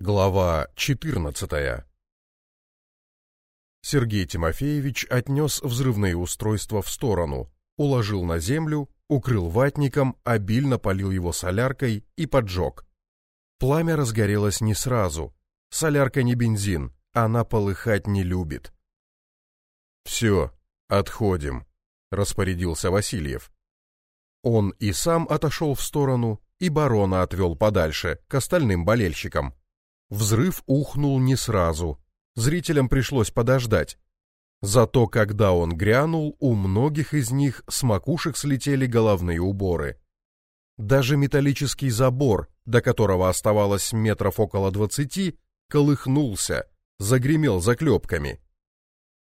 Глава 14. Сергей Тимофеевич отнес взрывные устройства в сторону, уложил на землю, укрыл ватником, обильно полил его соляркой и поджег. Пламя разгорелось не сразу. Солярка не бензин, она полыхать не любит. «Все, отходим», — распорядился Васильев. Он и сам отошел в сторону, и барона отвел подальше, к остальным болельщикам. Взрыв ухнул не сразу. Зрителям пришлось подождать. Зато когда он грянул, у многих из них с макушек слетели головные уборы. Даже металлический забор, до которого оставалось метров около двадцати, колыхнулся, загремел заклепками.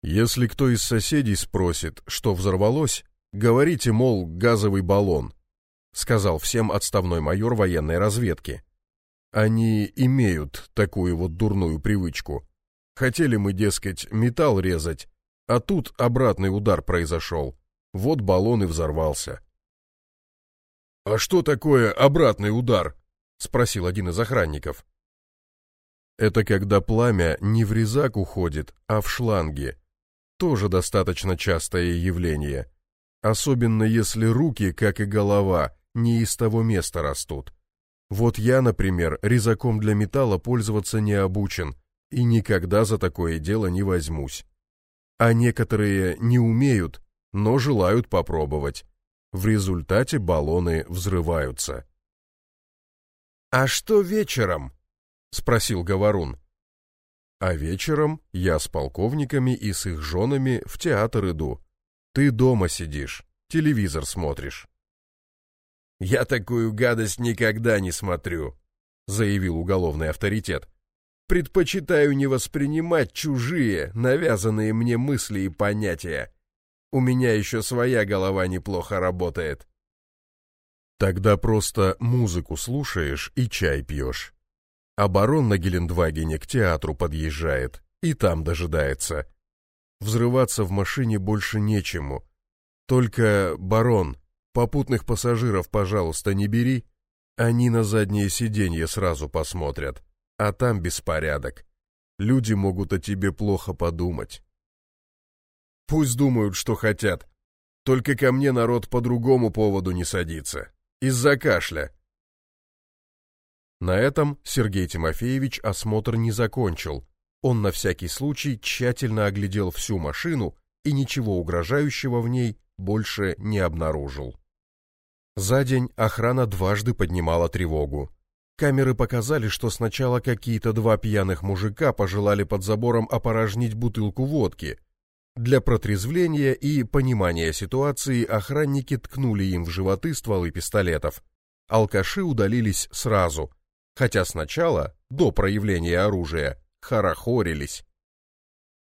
Если кто из соседей спросит, что взорвалось, говорите, мол, газовый баллон, сказал всем отставной майор военной разведки. Они имеют такую вот дурную привычку. Хотели мы, дескать, металл резать, а тут обратный удар произошел. Вот баллон и взорвался. «А что такое обратный удар?» — спросил один из охранников. «Это когда пламя не в резак уходит, а в шланги. Тоже достаточно частое явление. Особенно если руки, как и голова, не из того места растут. Вот я, например, резаком для металла пользоваться не обучен и никогда за такое дело не возьмусь. А некоторые не умеют, но желают попробовать. В результате баллоны взрываются. «А что вечером?» — спросил Говорун. «А вечером я с полковниками и с их женами в театр иду. Ты дома сидишь, телевизор смотришь». «Я такую гадость никогда не смотрю», — заявил уголовный авторитет. «Предпочитаю не воспринимать чужие, навязанные мне мысли и понятия. У меня еще своя голова неплохо работает». «Тогда просто музыку слушаешь и чай пьешь. А барон на Гелендвагене к театру подъезжает и там дожидается. Взрываться в машине больше нечему. Только, барон, Попутных пассажиров, пожалуйста, не бери. Они на заднее сиденье сразу посмотрят. А там беспорядок. Люди могут о тебе плохо подумать. Пусть думают, что хотят. Только ко мне народ по другому поводу не садится. Из-за кашля. На этом Сергей Тимофеевич осмотр не закончил. Он на всякий случай тщательно оглядел всю машину и ничего угрожающего в ней больше не обнаружил. За день охрана дважды поднимала тревогу. Камеры показали, что сначала какие-то два пьяных мужика пожелали под забором опорожнить бутылку водки. Для протрезвления и понимания ситуации охранники ткнули им в животы стволы пистолетов. Алкаши удалились сразу, хотя сначала, до проявления оружия, хорохорились.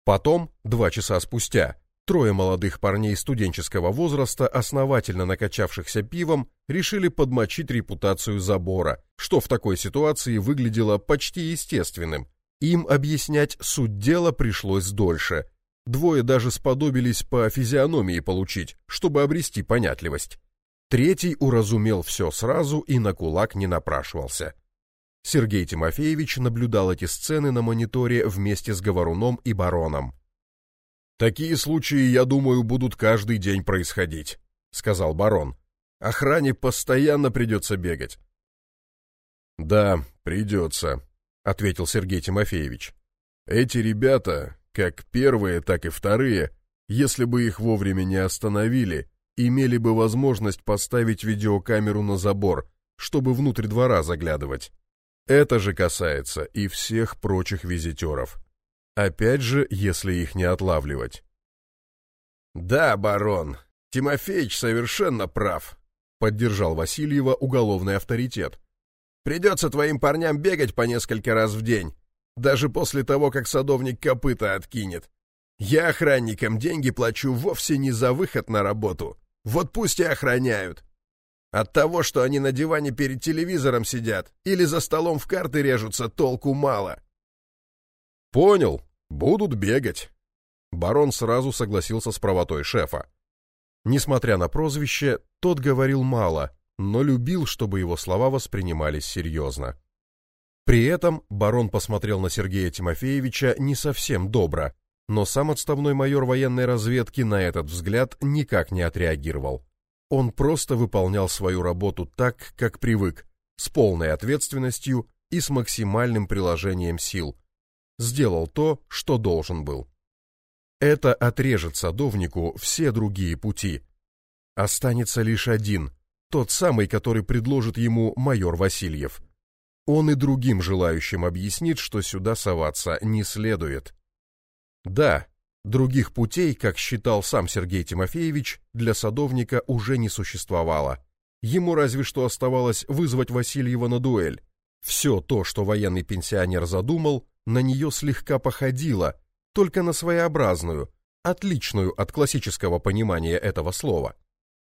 Потом, два часа спустя, Трое молодых парней студенческого возраста, основательно накачавшихся пивом, решили подмочить репутацию забора, что в такой ситуации выглядело почти естественным. Им объяснять суть дела пришлось дольше. Двое даже сподобились по физиономии получить, чтобы обрести понятливость. Третий уразумел все сразу и на кулак не напрашивался. Сергей Тимофеевич наблюдал эти сцены на мониторе вместе с Говоруном и Бароном. Такие случаи, я думаю, будут каждый день происходить, сказал барон. Охране постоянно придется бегать. Да, придется, ответил Сергей Тимофеевич. Эти ребята, как первые, так и вторые, если бы их вовремя не остановили, имели бы возможность поставить видеокамеру на забор, чтобы внутрь двора заглядывать. Это же касается и всех прочих визитеров. Опять же, если их не отлавливать. Да, барон, Тимофеич совершенно прав, поддержал Васильева уголовный авторитет. Придется твоим парням бегать по несколько раз в день, даже после того, как садовник копыта откинет. Я охранникам деньги плачу вовсе не за выход на работу. Вот пусть и охраняют. От того, что они на диване перед телевизором сидят или за столом в карты режутся, толку мало. Понял, будут бегать. Барон сразу согласился с правотой шефа. Несмотря на прозвище, тот говорил мало, но любил, чтобы его слова воспринимались серьезно. При этом барон посмотрел на Сергея Тимофеевича не совсем добро, но сам отставной майор военной разведки на этот взгляд никак не отреагировал. Он просто выполнял свою работу так, как привык, с полной ответственностью и с максимальным приложением сил. Сделал то, что должен был. Это отрежет садовнику все другие пути. Останется лишь один, тот самый, который предложит ему майор Васильев. Он и другим желающим объяснит, что сюда соваться не следует. Да, других путей, как считал сам Сергей Тимофеевич, для садовника уже не существовало. Ему разве что оставалось вызвать Васильева на дуэль. Все то, что военный пенсионер задумал, на нее слегка походило, только на своеобразную, отличную от классического понимания этого слова.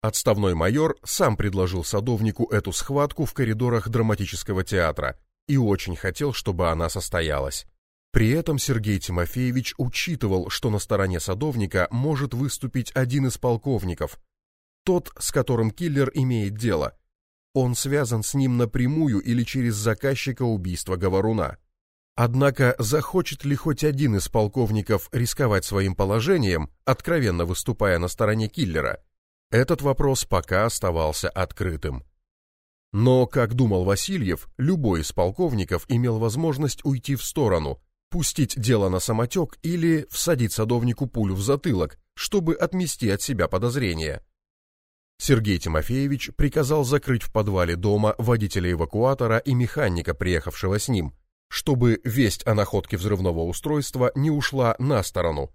Отставной майор сам предложил садовнику эту схватку в коридорах драматического театра и очень хотел, чтобы она состоялась. При этом Сергей Тимофеевич учитывал, что на стороне садовника может выступить один из полковников, тот, с которым киллер имеет дело. Он связан с ним напрямую или через заказчика убийства Говоруна. Однако захочет ли хоть один из полковников рисковать своим положением, откровенно выступая на стороне киллера? Этот вопрос пока оставался открытым. Но, как думал Васильев, любой из полковников имел возможность уйти в сторону, пустить дело на самотек или всадить садовнику пулю в затылок, чтобы отмести от себя подозрения. Сергей Тимофеевич приказал закрыть в подвале дома водителя эвакуатора и механика, приехавшего с ним, чтобы весть о находке взрывного устройства не ушла на сторону.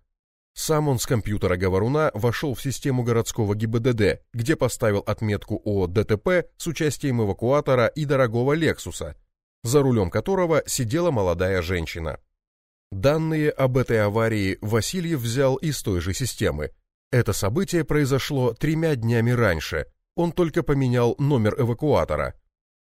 Сам он с компьютера говоруна вошел в систему городского ГИБДД, где поставил отметку о ДТП с участием эвакуатора и дорогого Лексуса, за рулем которого сидела молодая женщина. Данные об этой аварии Васильев взял из той же системы. Это событие произошло тремя днями раньше. Он только поменял номер эвакуатора.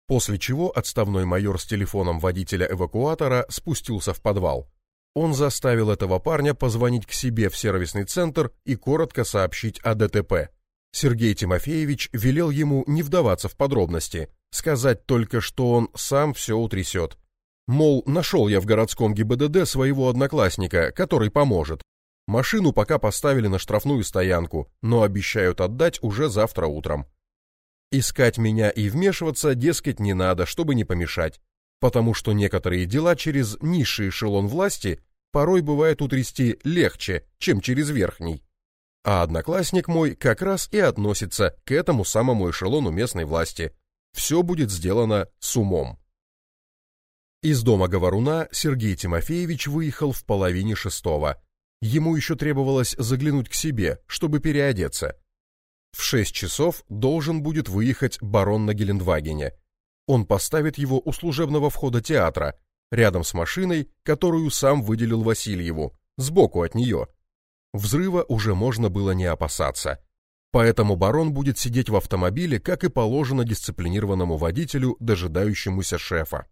После чего отставной майор с телефоном водителя эвакуатора спустился в подвал. Он заставил этого парня позвонить к себе в сервисный центр и коротко сообщить о ДТП. Сергей Тимофеевич велел ему не вдаваться в подробности, сказать только, что он сам все утрясет. Мол, нашел я в городском ГИБДД своего одноклассника, который поможет. Машину пока поставили на штрафную стоянку, но обещают отдать уже завтра утром. Искать меня и вмешиваться, дескать, не надо, чтобы не помешать, потому что некоторые дела через низший эшелон власти порой бывает утрясти легче, чем через верхний. А одноклассник мой как раз и относится к этому самому эшелону местной власти. Все будет сделано с умом. Из дома говоруна Сергей Тимофеевич выехал в половине шестого. Ему еще требовалось заглянуть к себе, чтобы переодеться. В шесть часов должен будет выехать барон на Гелендвагене. Он поставит его у служебного входа театра, рядом с машиной, которую сам выделил Васильеву, сбоку от нее. Взрыва уже можно было не опасаться. Поэтому барон будет сидеть в автомобиле, как и положено дисциплинированному водителю, дожидающемуся шефа.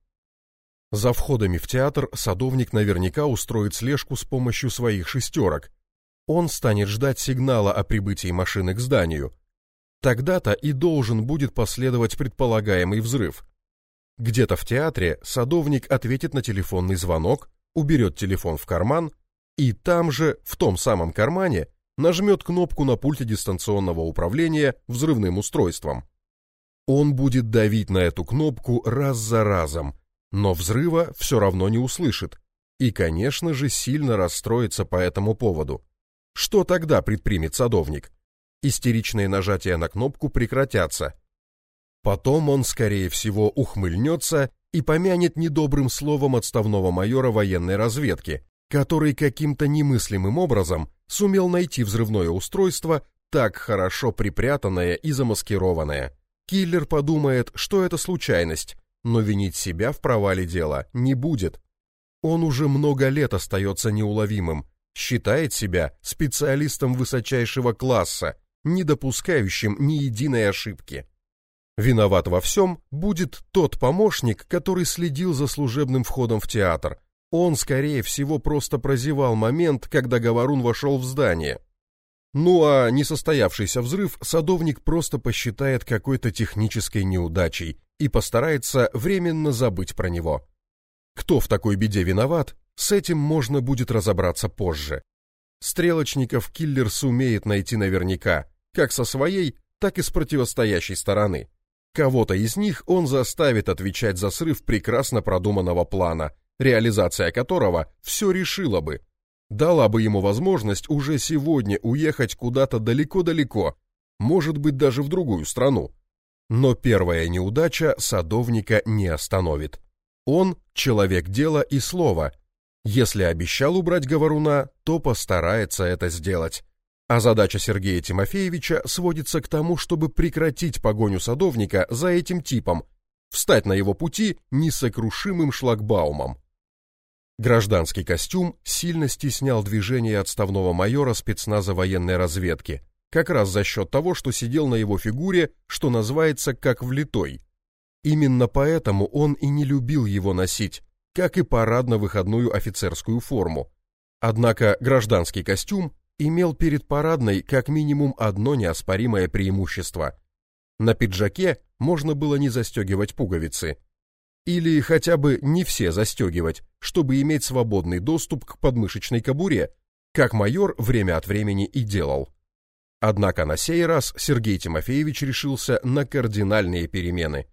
За входами в театр садовник наверняка устроит слежку с помощью своих шестерок. Он станет ждать сигнала о прибытии машины к зданию. Тогда-то и должен будет последовать предполагаемый взрыв. Где-то в театре садовник ответит на телефонный звонок, уберет телефон в карман и там же, в том самом кармане, нажмет кнопку на пульте дистанционного управления взрывным устройством. Он будет давить на эту кнопку раз за разом, но взрыва все равно не услышит и, конечно же, сильно расстроится по этому поводу. Что тогда предпримет садовник? Истеричные нажатия на кнопку прекратятся. Потом он, скорее всего, ухмыльнется и помянет недобрым словом отставного майора военной разведки, который каким-то немыслимым образом сумел найти взрывное устройство, так хорошо припрятанное и замаскированное. Киллер подумает, что это случайность, но винить себя в провале дела не будет. Он уже много лет остается неуловимым, считает себя специалистом высочайшего класса, не допускающим ни единой ошибки. Виноват во всем будет тот помощник, который следил за служебным входом в театр. Он, скорее всего, просто прозевал момент, когда Говорун вошел в здание. Ну а несостоявшийся взрыв садовник просто посчитает какой-то технической неудачей и постарается временно забыть про него. Кто в такой беде виноват, с этим можно будет разобраться позже. Стрелочников киллер сумеет найти наверняка, как со своей, так и с противостоящей стороны. Кого-то из них он заставит отвечать за срыв прекрасно продуманного плана, реализация которого все решила бы. Дала бы ему возможность уже сегодня уехать куда-то далеко-далеко, может быть даже в другую страну. Но первая неудача садовника не остановит. Он человек дела и слова. Если обещал убрать говоруна, то постарается это сделать. А задача Сергея Тимофеевича сводится к тому, чтобы прекратить погоню садовника за этим типом, встать на его пути несокрушимым шлагбаумом. Гражданский костюм сильно стеснял движение отставного майора спецназа военной разведки, как раз за счет того, что сидел на его фигуре, что называется, как влитой. Именно поэтому он и не любил его носить, как и парадно-выходную офицерскую форму. Однако гражданский костюм имел перед парадной как минимум одно неоспоримое преимущество. На пиджаке можно было не застегивать пуговицы. Или хотя бы не все застегивать, чтобы иметь свободный доступ к подмышечной кобуре, как майор время от времени и делал. Однако на сей раз Сергей Тимофеевич решился на кардинальные перемены.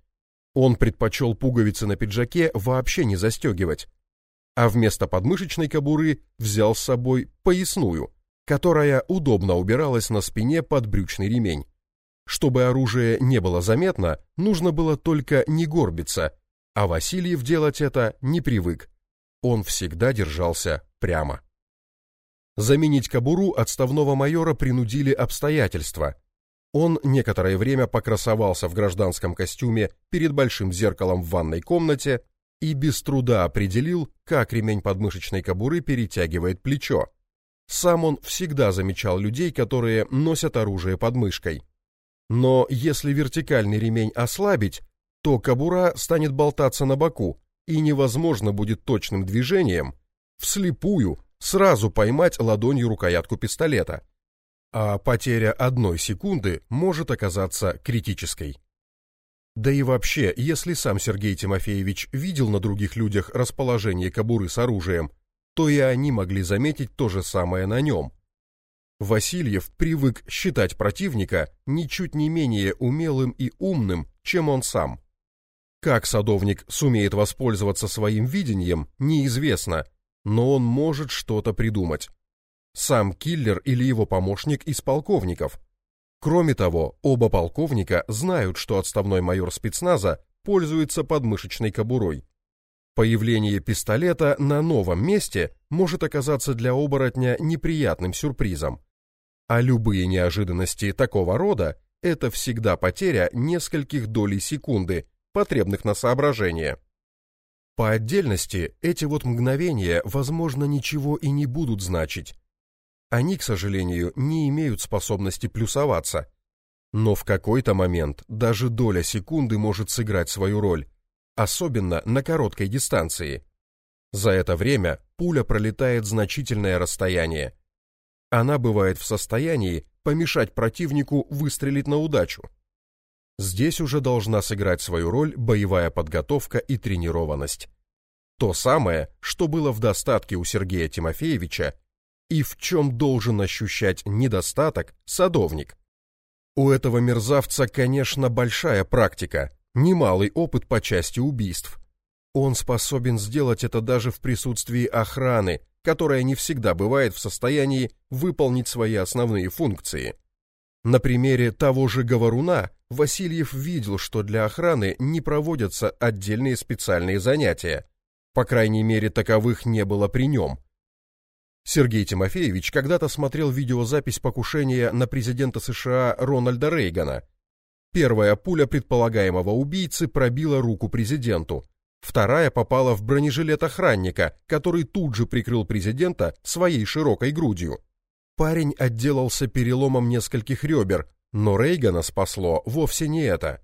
Он предпочел пуговицы на пиджаке вообще не застегивать, а вместо подмышечной кобуры взял с собой поясную, которая удобно убиралась на спине под брючный ремень. Чтобы оружие не было заметно, нужно было только не горбиться, а Васильев делать это не привык. Он всегда держался прямо. Заменить кобуру отставного майора принудили обстоятельства. Он некоторое время покрасовался в гражданском костюме перед большим зеркалом в ванной комнате и без труда определил, как ремень подмышечной кобуры перетягивает плечо. Сам он всегда замечал людей, которые носят оружие под мышкой. Но если вертикальный ремень ослабить, то кобура станет болтаться на боку, и невозможно будет точным движением, вслепую, сразу поймать ладонью рукоятку пистолета. А потеря одной секунды может оказаться критической. Да и вообще, если сам Сергей Тимофеевич видел на других людях расположение кобуры с оружием, то и они могли заметить то же самое на нем. Васильев привык считать противника ничуть не менее умелым и умным, чем он сам. Как садовник сумеет воспользоваться своим видением, неизвестно, но он может что-то придумать. Сам киллер или его помощник из полковников. Кроме того, оба полковника знают, что отставной майор спецназа пользуется подмышечной кобурой. Появление пистолета на новом месте может оказаться для оборотня неприятным сюрпризом. А любые неожиданности такого рода – это всегда потеря нескольких долей секунды, потребных на соображение. По отдельности эти вот мгновения, возможно, ничего и не будут значить. Они, к сожалению, не имеют способности плюсоваться. Но в какой-то момент даже доля секунды может сыграть свою роль, особенно на короткой дистанции. За это время пуля пролетает значительное расстояние. Она бывает в состоянии помешать противнику выстрелить на удачу. Здесь уже должна сыграть свою роль боевая подготовка и тренированность. То самое, что было в достатке у Сергея Тимофеевича и в чем должен ощущать недостаток садовник. У этого мерзавца, конечно, большая практика, немалый опыт по части убийств. Он способен сделать это даже в присутствии охраны, которая не всегда бывает в состоянии выполнить свои основные функции. На примере того же говоруна Васильев видел, что для охраны не проводятся отдельные специальные занятия. По крайней мере, таковых не было при нем. Сергей Тимофеевич когда-то смотрел видеозапись покушения на президента США Рональда Рейгана. Первая пуля предполагаемого убийцы пробила руку президенту. Вторая попала в бронежилет охранника, который тут же прикрыл президента своей широкой грудью. Парень отделался переломом нескольких ребер, но Рейгана спасло вовсе не это.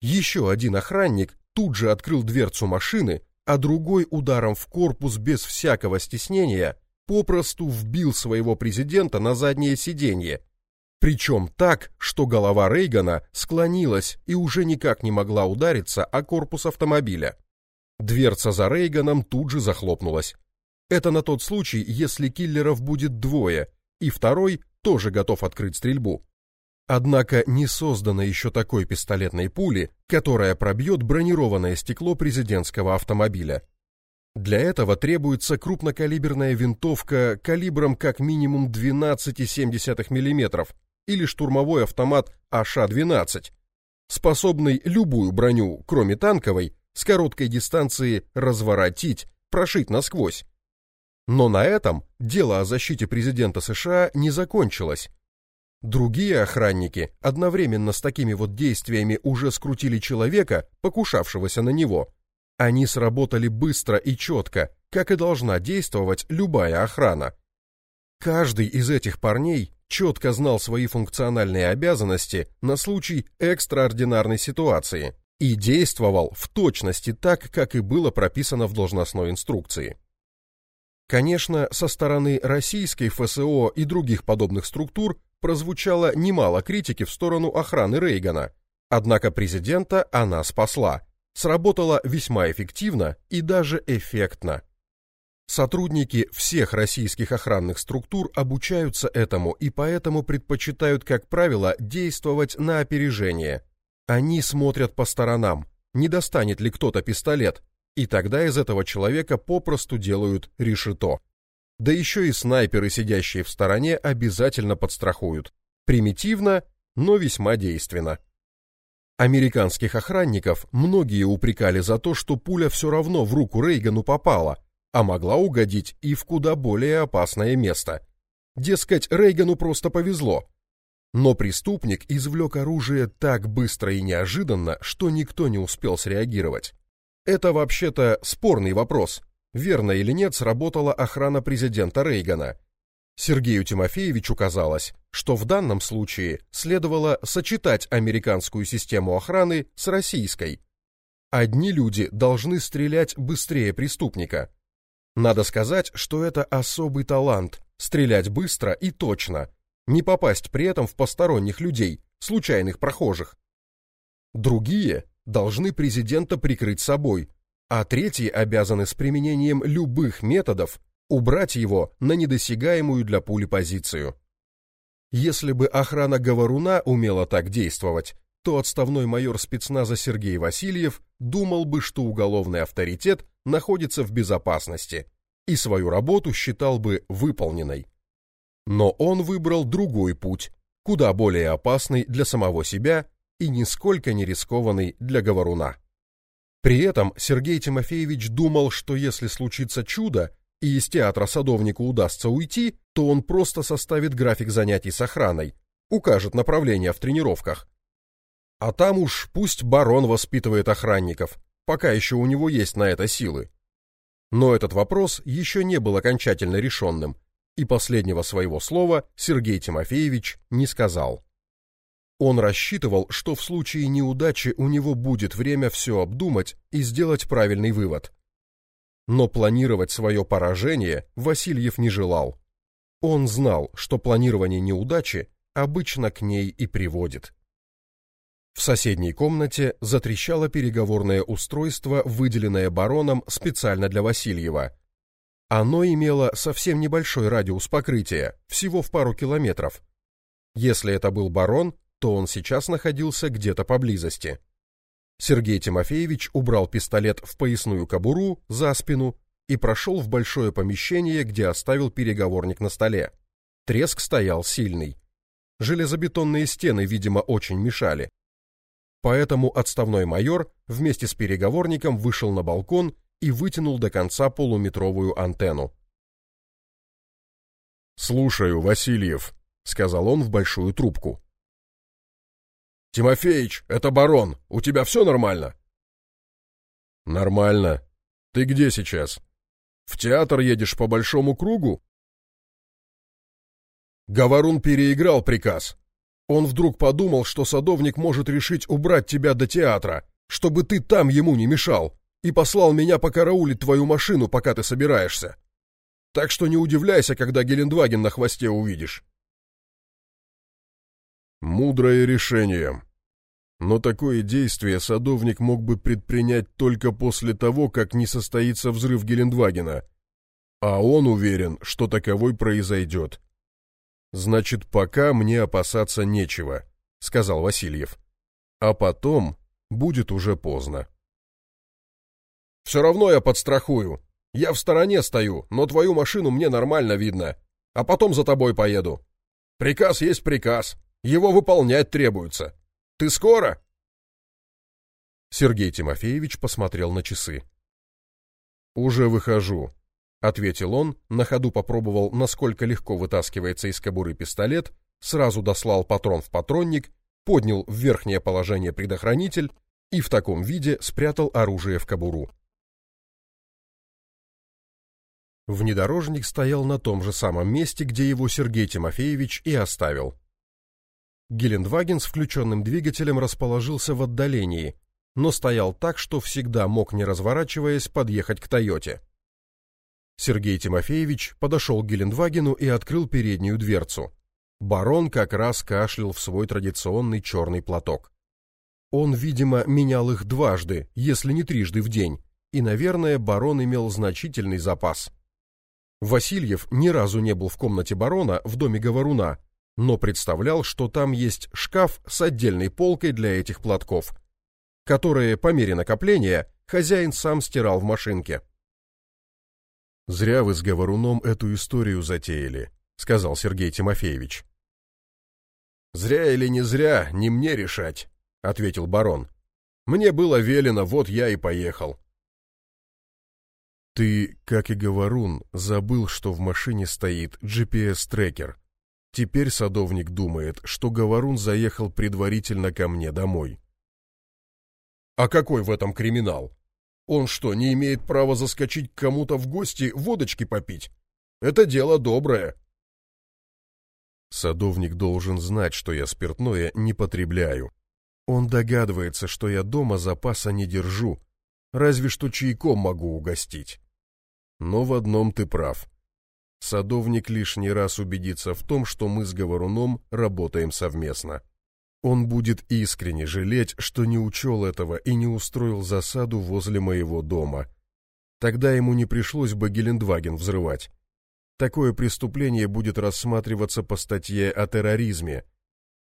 Еще один охранник тут же открыл дверцу машины, а другой ударом в корпус без всякого стеснения попросту вбил своего президента на заднее сиденье. Причем так, что голова Рейгана склонилась и уже никак не могла удариться о корпус автомобиля. Дверца за Рейганом тут же захлопнулась. Это на тот случай, если киллеров будет двое, и второй тоже готов открыть стрельбу. Однако не создано еще такой пистолетной пули, которая пробьет бронированное стекло президентского автомобиля. Для этого требуется крупнокалиберная винтовка калибром как минимум 12,7 мм или штурмовой автомат АШ-12, способный любую броню, кроме танковой, с короткой дистанции разворотить, прошить насквозь. Но на этом дело о защите президента США не закончилось. Другие охранники одновременно с такими вот действиями уже скрутили человека, покушавшегося на него. Они сработали быстро и четко, как и должна действовать любая охрана. Каждый из этих парней четко знал свои функциональные обязанности на случай экстраординарной ситуации и действовал в точности так, как и было прописано в должностной инструкции. Конечно, со стороны российской ФСО и других подобных структур прозвучало немало критики в сторону охраны Рейгана. Однако президента она спасла. Сработала весьма эффективно и даже эффектно. Сотрудники всех российских охранных структур обучаются этому и поэтому предпочитают, как правило, действовать на опережение. Они смотрят по сторонам, не достанет ли кто-то пистолет, и тогда из этого человека попросту делают решето. Да еще и снайперы, сидящие в стороне, обязательно подстрахуют. Примитивно, но весьма действенно. Американских охранников многие упрекали за то, что пуля все равно в руку Рейгану попала, а могла угодить и в куда более опасное место. Дескать, Рейгану просто повезло. Но преступник извлек оружие так быстро и неожиданно, что никто не успел среагировать. Это вообще-то спорный вопрос. Верно или нет сработала охрана президента Рейгана. Сергею Тимофеевичу казалось, что в данном случае следовало сочетать американскую систему охраны с российской. Одни люди должны стрелять быстрее преступника. Надо сказать, что это особый талант стрелять быстро и точно, не попасть при этом в посторонних людей, случайных прохожих. Другие должны президента прикрыть собой, а третьи обязаны с применением любых методов убрать его на недосягаемую для пули позицию. Если бы охрана Говоруна умела так действовать, то отставной майор спецназа Сергей Васильев думал бы, что уголовный авторитет находится в безопасности и свою работу считал бы выполненной. Но он выбрал другой путь, куда более опасный для самого себя и нисколько не рискованный для говоруна. При этом Сергей Тимофеевич думал, что если случится чудо, и из театра садовнику удастся уйти, то он просто составит график занятий с охраной, укажет направление в тренировках. А там уж пусть барон воспитывает охранников, пока еще у него есть на это силы. Но этот вопрос еще не был окончательно решенным, и последнего своего слова Сергей Тимофеевич не сказал. Он рассчитывал, что в случае неудачи у него будет время все обдумать и сделать правильный вывод. Но планировать свое поражение Васильев не желал. Он знал, что планирование неудачи обычно к ней и приводит. В соседней комнате затрещало переговорное устройство, выделенное бароном специально для Васильева. Оно имело совсем небольшой радиус покрытия, всего в пару километров. Если это был барон, то он сейчас находился где-то поблизости. Сергей Тимофеевич убрал пистолет в поясную кобуру за спину и прошел в большое помещение, где оставил переговорник на столе. Треск стоял сильный. Железобетонные стены, видимо, очень мешали. Поэтому отставной майор вместе с переговорником вышел на балкон и вытянул до конца полуметровую антенну. «Слушаю, Васильев», — сказал он в большую трубку. «Тимофеич, это барон. У тебя все нормально?» «Нормально. Ты где сейчас? В театр едешь по большому кругу?» Говорун переиграл приказ. Он вдруг подумал, что садовник может решить убрать тебя до театра, чтобы ты там ему не мешал, и послал меня покараулить твою машину, пока ты собираешься. Так что не удивляйся, когда Гелендваген на хвосте увидишь. Мудрое решение. Но такое действие садовник мог бы предпринять только после того, как не состоится взрыв Гелендвагена. А он уверен, что таковой произойдет. Значит, пока мне опасаться нечего, сказал Васильев. А потом будет уже поздно. Все равно я подстрахую. Я в стороне стою, но твою машину мне нормально видно. А потом за тобой поеду. Приказ есть приказ. Его выполнять требуется. Ты скоро? Сергей Тимофеевич посмотрел на часы. Уже выхожу, ответил он, на ходу попробовал, насколько легко вытаскивается из кобуры пистолет, сразу дослал патрон в патронник, поднял в верхнее положение предохранитель и в таком виде спрятал оружие в кобуру. Внедорожник стоял на том же самом месте, где его Сергей Тимофеевич и оставил. Гелендваген с включенным двигателем расположился в отдалении, но стоял так, что всегда мог, не разворачиваясь, подъехать к Тойоте. Сергей Тимофеевич подошел к Гелендвагену и открыл переднюю дверцу. Барон как раз кашлял в свой традиционный черный платок. Он, видимо, менял их дважды, если не трижды в день, и, наверное, барон имел значительный запас. Васильев ни разу не был в комнате барона в доме говоруна, но представлял, что там есть шкаф с отдельной полкой для этих платков, которые по мере накопления хозяин сам стирал в машинке. Зря вы с говоруном эту историю затеяли, сказал Сергей Тимофеевич. Зря или не зря, не мне решать, ответил барон. Мне было велено, вот я и поехал. Ты, как и говорун, забыл, что в машине стоит GPS-трекер, Теперь садовник думает, что Говорун заехал предварительно ко мне домой. А какой в этом криминал? Он что, не имеет права заскочить к кому-то в гости водочки попить? Это дело доброе. Садовник должен знать, что я спиртное не потребляю. Он догадывается, что я дома запаса не держу, разве что чайком могу угостить. Но в одном ты прав. Садовник лишний раз убедится в том, что мы с Говоруном работаем совместно. Он будет искренне жалеть, что не учел этого и не устроил засаду возле моего дома. Тогда ему не пришлось бы Гелендваген взрывать. Такое преступление будет рассматриваться по статье о терроризме.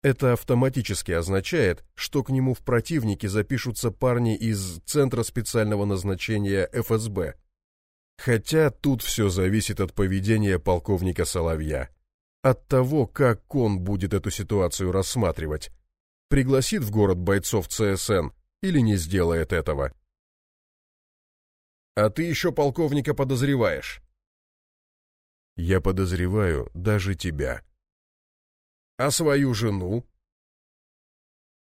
Это автоматически означает, что к нему в противники запишутся парни из Центра специального назначения ФСБ. Хотя тут все зависит от поведения полковника Соловья. От того, как он будет эту ситуацию рассматривать. Пригласит в город бойцов ЦСН или не сделает этого. А ты еще полковника подозреваешь? Я подозреваю даже тебя. А свою жену?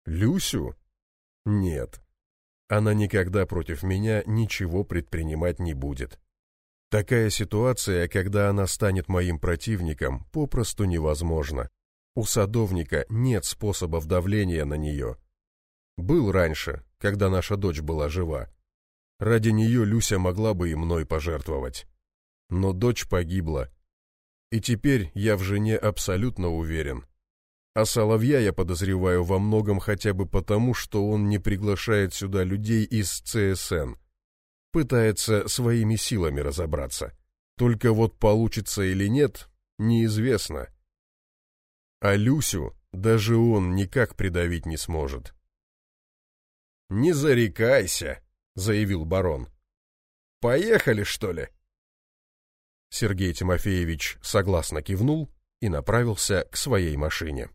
Люсю? Нет. Она никогда против меня ничего предпринимать не будет. Такая ситуация, когда она станет моим противником, попросту невозможна. У садовника нет способов давления на нее. Был раньше, когда наша дочь была жива. Ради нее Люся могла бы и мной пожертвовать. Но дочь погибла. И теперь я в жене абсолютно уверен. А Соловья я подозреваю во многом хотя бы потому, что он не приглашает сюда людей из ЦСН – пытается своими силами разобраться. Только вот получится или нет, неизвестно. А Люсю даже он никак придавить не сможет. «Не зарекайся», — заявил барон. «Поехали, что ли?» Сергей Тимофеевич согласно кивнул и направился к своей машине.